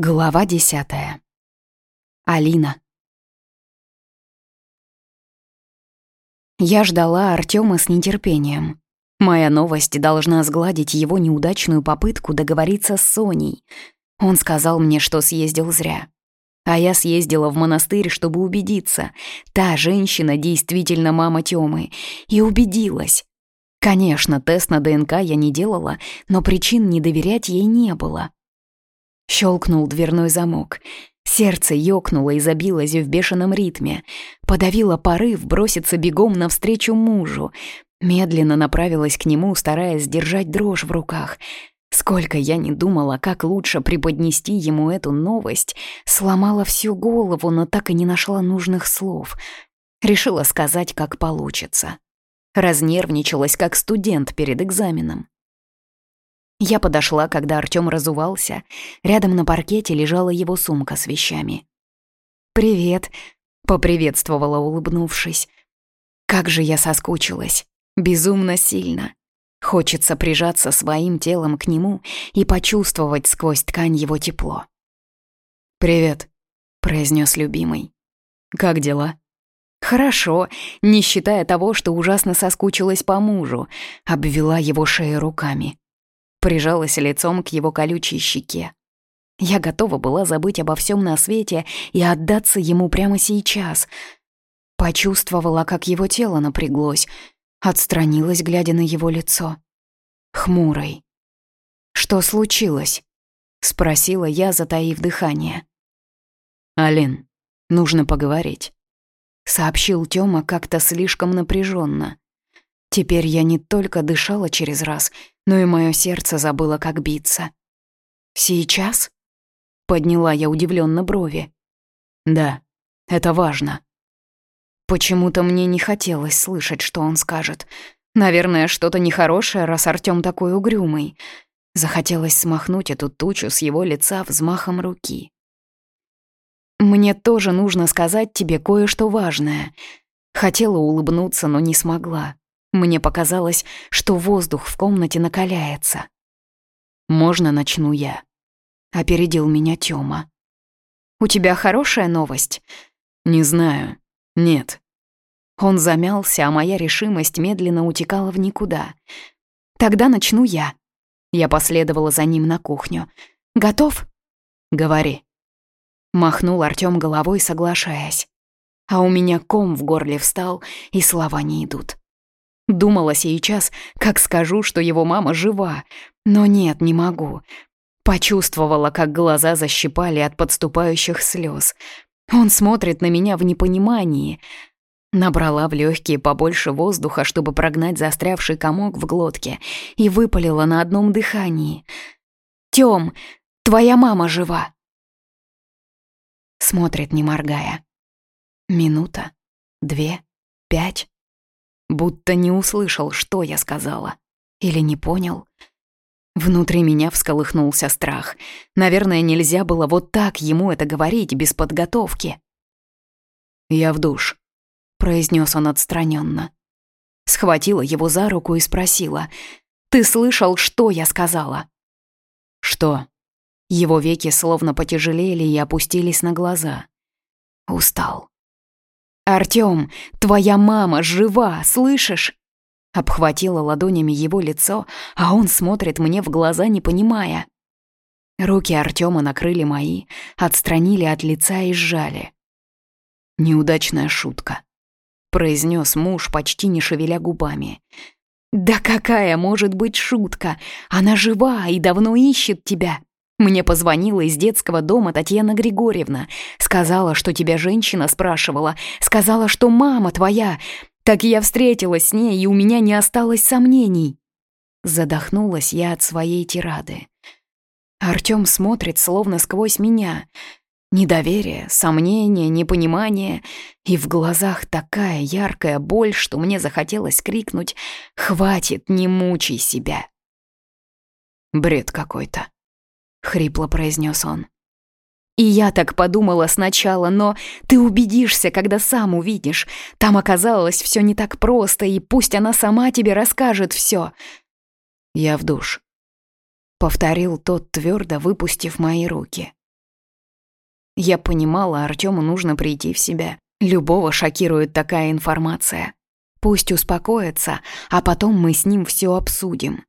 Глава десятая. Алина. Я ждала Артема с нетерпением. Моя новость должна сгладить его неудачную попытку договориться с Соней. Он сказал мне, что съездил зря. А я съездила в монастырь, чтобы убедиться. Та женщина действительно мама Тёмы. И убедилась. Конечно, тест на ДНК я не делала, но причин не доверять ей не было. Щелкнул дверной замок. Сердце ёкнуло и забилось в бешеном ритме. Подавило порыв броситься бегом навстречу мужу. Медленно направилась к нему, стараясь сдержать дрожь в руках. Сколько я не думала, как лучше преподнести ему эту новость, сломала всю голову, но так и не нашла нужных слов. Решила сказать, как получится. Разнервничалась, как студент перед экзаменом. Я подошла, когда Артём разувался. Рядом на паркете лежала его сумка с вещами. «Привет», — поприветствовала, улыбнувшись. «Как же я соскучилась. Безумно сильно. Хочется прижаться своим телом к нему и почувствовать сквозь ткань его тепло». «Привет», — произнес любимый. «Как дела?» «Хорошо, не считая того, что ужасно соскучилась по мужу», — обвела его шею руками прижалась лицом к его колючей щеке. Я готова была забыть обо всем на свете и отдаться ему прямо сейчас. Почувствовала, как его тело напряглось, отстранилась, глядя на его лицо. Хмурой. «Что случилось?» — спросила я, затаив дыхание. «Алин, нужно поговорить», — сообщил Тёма как-то слишком напряженно. Теперь я не только дышала через раз, но и мое сердце забыло, как биться. «Сейчас?» — подняла я удивленно брови. «Да, это важно». Почему-то мне не хотелось слышать, что он скажет. Наверное, что-то нехорошее, раз Артём такой угрюмый. Захотелось смахнуть эту тучу с его лица взмахом руки. «Мне тоже нужно сказать тебе кое-что важное». Хотела улыбнуться, но не смогла. Мне показалось, что воздух в комнате накаляется. «Можно начну я?» — опередил меня Тёма. «У тебя хорошая новость?» «Не знаю. Нет». Он замялся, а моя решимость медленно утекала в никуда. «Тогда начну я». Я последовала за ним на кухню. «Готов?» «Говори». Махнул Артём головой, соглашаясь. А у меня ком в горле встал, и слова не идут. Думала сейчас, как скажу, что его мама жива. Но нет, не могу. Почувствовала, как глаза защипали от подступающих слез. Он смотрит на меня в непонимании. Набрала в легкие побольше воздуха, чтобы прогнать застрявший комок в глотке, и выпалила на одном дыхании. «Тём, твоя мама жива!» Смотрит, не моргая. Минута, две, пять. Будто не услышал, что я сказала. Или не понял. Внутри меня всколыхнулся страх. Наверное, нельзя было вот так ему это говорить без подготовки. «Я в душ», — произнес он отстраненно. Схватила его за руку и спросила. «Ты слышал, что я сказала?» «Что?» Его веки словно потяжелели и опустились на глаза. Устал. «Артём, твоя мама жива, слышишь?» Обхватила ладонями его лицо, а он смотрит мне в глаза, не понимая. Руки Артёма накрыли мои, отстранили от лица и сжали. «Неудачная шутка», — произнес муж, почти не шевеля губами. «Да какая может быть шутка? Она жива и давно ищет тебя!» Мне позвонила из детского дома Татьяна Григорьевна. Сказала, что тебя женщина спрашивала. Сказала, что мама твоя. Так я встретилась с ней, и у меня не осталось сомнений. Задохнулась я от своей тирады. Артём смотрит словно сквозь меня. Недоверие, сомнение, непонимание. И в глазах такая яркая боль, что мне захотелось крикнуть «Хватит, не мучай себя!» Бред какой-то. — хрипло произнес он. И я так подумала сначала, но ты убедишься, когда сам увидишь. Там оказалось все не так просто, и пусть она сама тебе расскажет все. Я в душ. Повторил тот твердо, выпустив мои руки. Я понимала, Артему нужно прийти в себя. Любого шокирует такая информация. Пусть успокоится, а потом мы с ним все обсудим.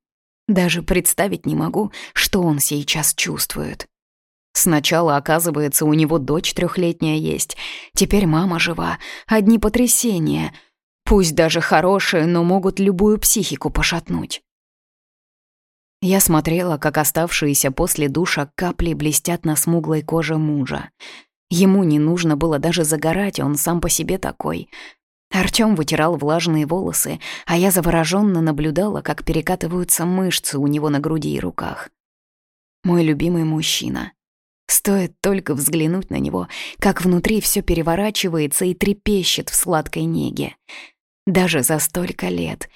Даже представить не могу, что он сейчас чувствует. Сначала, оказывается, у него дочь трехлетняя есть, теперь мама жива, одни потрясения. Пусть даже хорошие, но могут любую психику пошатнуть. Я смотрела, как оставшиеся после душа капли блестят на смуглой коже мужа. Ему не нужно было даже загорать, он сам по себе такой. Артём вытирал влажные волосы, а я заворожённо наблюдала, как перекатываются мышцы у него на груди и руках. Мой любимый мужчина. Стоит только взглянуть на него, как внутри всё переворачивается и трепещет в сладкой неге. Даже за столько лет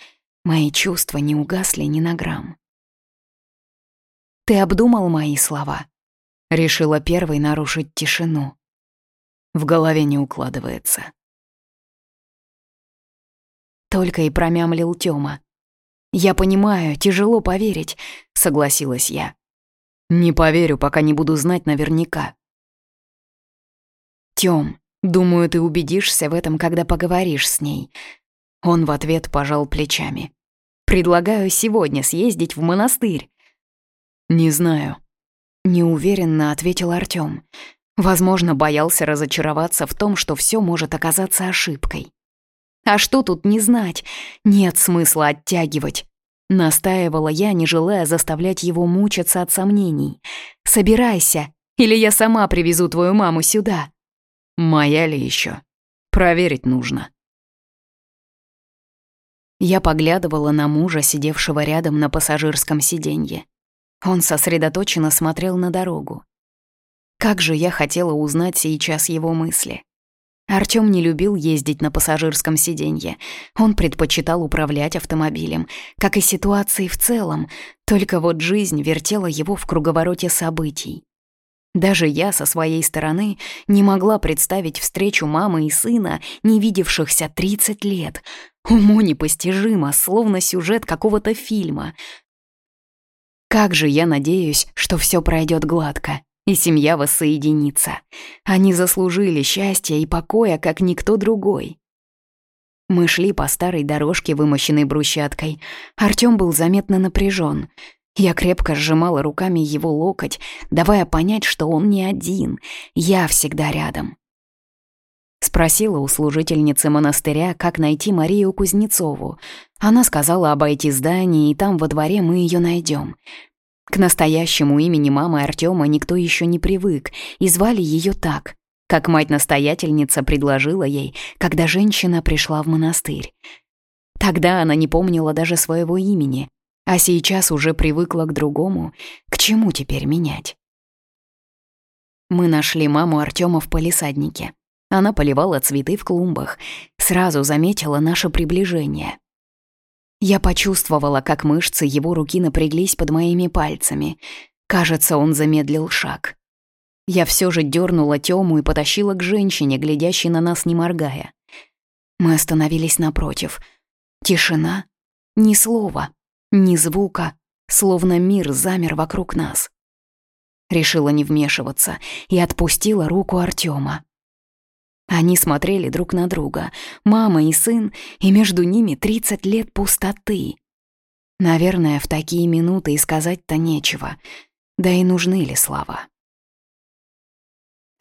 мои чувства не угасли ни на грамм. «Ты обдумал мои слова?» Решила первой нарушить тишину. В голове не укладывается. Только и промямлил Тёма. «Я понимаю, тяжело поверить», — согласилась я. «Не поверю, пока не буду знать наверняка». «Тём, думаю, ты убедишься в этом, когда поговоришь с ней». Он в ответ пожал плечами. «Предлагаю сегодня съездить в монастырь. «Не знаю», — неуверенно ответил Артём. Возможно, боялся разочароваться в том, что всё может оказаться ошибкой. «А что тут не знать? Нет смысла оттягивать». Настаивала я, не желая заставлять его мучиться от сомнений. «Собирайся, или я сама привезу твою маму сюда». «Моя ли ещё? Проверить нужно». Я поглядывала на мужа, сидевшего рядом на пассажирском сиденье. Он сосредоточенно смотрел на дорогу. Как же я хотела узнать сейчас его мысли. Артём не любил ездить на пассажирском сиденье. Он предпочитал управлять автомобилем, как и ситуацией в целом, только вот жизнь вертела его в круговороте событий. Даже я со своей стороны не могла представить встречу мамы и сына, не видевшихся 30 лет. Уму непостижимо, словно сюжет какого-то фильма. Как же я надеюсь, что все пройдет гладко, и семья воссоединится. Они заслужили счастья и покоя, как никто другой. Мы шли по старой дорожке, вымощенной брусчаткой. Артём был заметно напряжен. Я крепко сжимала руками его локоть, давая понять, что он не один, я всегда рядом. Спросила у служительницы монастыря, как найти Марию Кузнецову. Она сказала обойти здание, и там во дворе мы ее найдем. К настоящему имени мамы Артема никто еще не привык, и звали ее так, как мать-настоятельница предложила ей, когда женщина пришла в монастырь. Тогда она не помнила даже своего имени, а сейчас уже привыкла к другому, к чему теперь менять. Мы нашли маму Артема в полисаднике. Она поливала цветы в клумбах, сразу заметила наше приближение. Я почувствовала, как мышцы его руки напряглись под моими пальцами. Кажется, он замедлил шаг. Я все же дернула Тему и потащила к женщине, глядящей на нас не моргая. Мы остановились напротив. Тишина. Ни слова, ни звука, словно мир замер вокруг нас. Решила не вмешиваться и отпустила руку Артема. Они смотрели друг на друга, мама и сын, и между ними 30 лет пустоты. Наверное, в такие минуты и сказать-то нечего, да и нужны ли слова.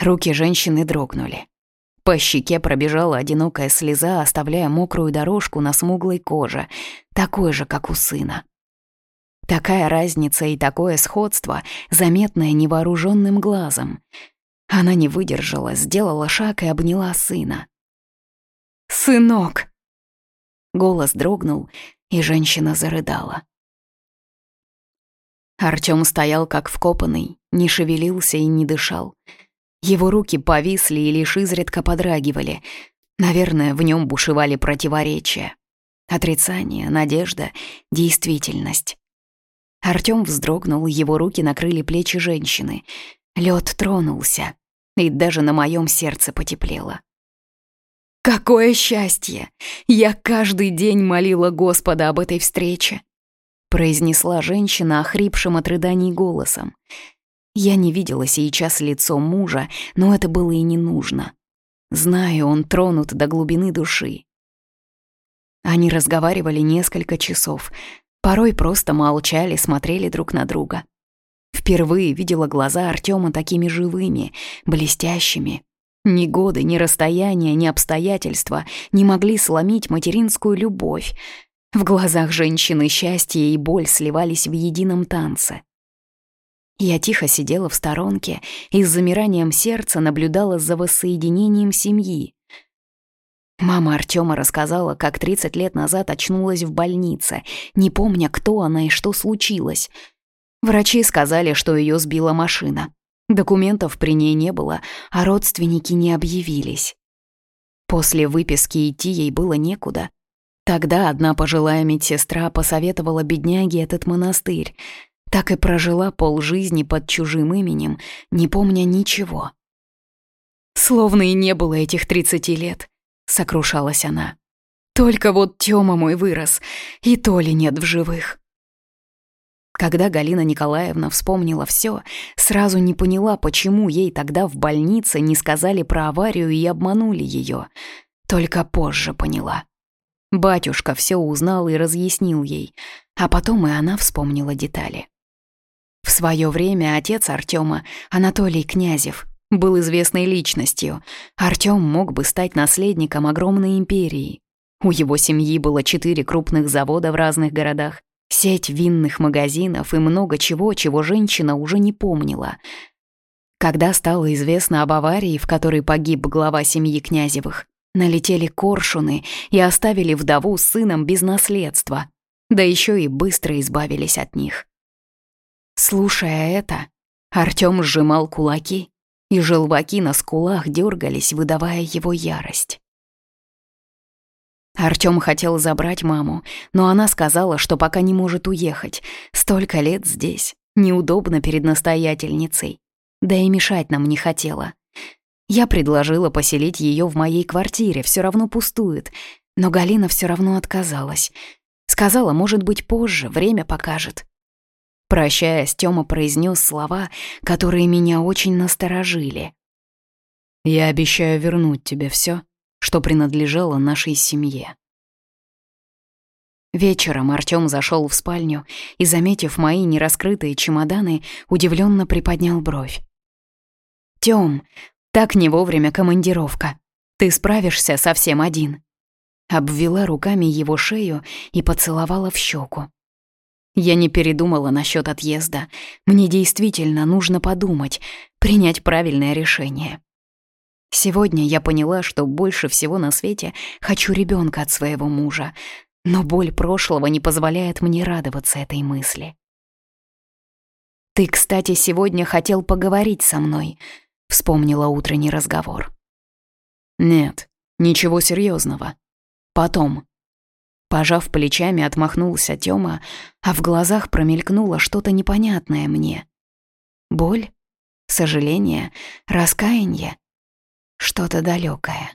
Руки женщины дрогнули. По щеке пробежала одинокая слеза, оставляя мокрую дорожку на смуглой коже, такой же, как у сына. Такая разница и такое сходство, заметное невооруженным глазом — она не выдержала, сделала шаг и обняла сына. «Сынок!» Голос дрогнул, и женщина зарыдала. Артём стоял как вкопанный, не шевелился и не дышал. Его руки повисли и лишь изредка подрагивали. Наверное, в нем бушевали противоречия. Отрицание, надежда, действительность. Артём вздрогнул, его руки накрыли плечи женщины. Лед тронулся и даже на моем сердце потеплело. «Какое счастье! Я каждый день молила Господа об этой встрече!» произнесла женщина охрипшим от рыданий голосом. Я не видела сейчас лицо мужа, но это было и не нужно. Знаю, он тронут до глубины души. Они разговаривали несколько часов, порой просто молчали, смотрели друг на друга. Впервые видела глаза Артема такими живыми, блестящими. Ни годы, ни расстояние, ни обстоятельства не могли сломить материнскую любовь. В глазах женщины счастье и боль сливались в едином танце. Я тихо сидела в сторонке и с замиранием сердца наблюдала за воссоединением семьи. Мама Артема рассказала, как 30 лет назад очнулась в больнице, не помня, кто она и что случилось. Врачи сказали, что ее сбила машина. Документов при ней не было, а родственники не объявились. После выписки идти ей было некуда. Тогда одна пожилая медсестра посоветовала бедняге этот монастырь. Так и прожила полжизни под чужим именем, не помня ничего. «Словно и не было этих тридцати лет», — сокрушалась она. «Только вот Тёма мой вырос, и то ли нет в живых». Когда Галина Николаевна вспомнила все, сразу не поняла, почему ей тогда в больнице не сказали про аварию и обманули ее. Только позже поняла. Батюшка все узнал и разъяснил ей, а потом и она вспомнила детали. В свое время отец Артема, Анатолий Князев, был известной личностью. Артем мог бы стать наследником огромной империи. У его семьи было четыре крупных завода в разных городах, сеть винных магазинов и много чего, чего женщина уже не помнила. Когда стало известно об аварии, в которой погиб глава семьи Князевых, налетели коршуны и оставили вдову с сыном без наследства, да еще и быстро избавились от них. Слушая это, Артём сжимал кулаки, и желваки на скулах дергались, выдавая его ярость. Артём хотел забрать маму, но она сказала, что пока не может уехать. Столько лет здесь, неудобно перед настоятельницей. Да и мешать нам не хотела. Я предложила поселить ее в моей квартире, все равно пустует. Но Галина все равно отказалась. Сказала, может быть, позже, время покажет. Прощаясь, Тёма произнес слова, которые меня очень насторожили. «Я обещаю вернуть тебе все, что принадлежало нашей семье». Вечером Артём зашел в спальню и, заметив мои нераскрытые чемоданы, удивленно приподнял бровь. «Тём, так не вовремя командировка. Ты справишься совсем один». Обвела руками его шею и поцеловала в щеку. Я не передумала насчет отъезда. Мне действительно нужно подумать, принять правильное решение. Сегодня я поняла, что больше всего на свете хочу ребенка от своего мужа, но боль прошлого не позволяет мне радоваться этой мысли. «Ты, кстати, сегодня хотел поговорить со мной», — вспомнила утренний разговор. «Нет, ничего серьезного. Потом», Пожав плечами, отмахнулся Тёма, а в глазах промелькнуло что-то непонятное мне. Боль? Сожаление? Раскаяние? Что-то далёкое.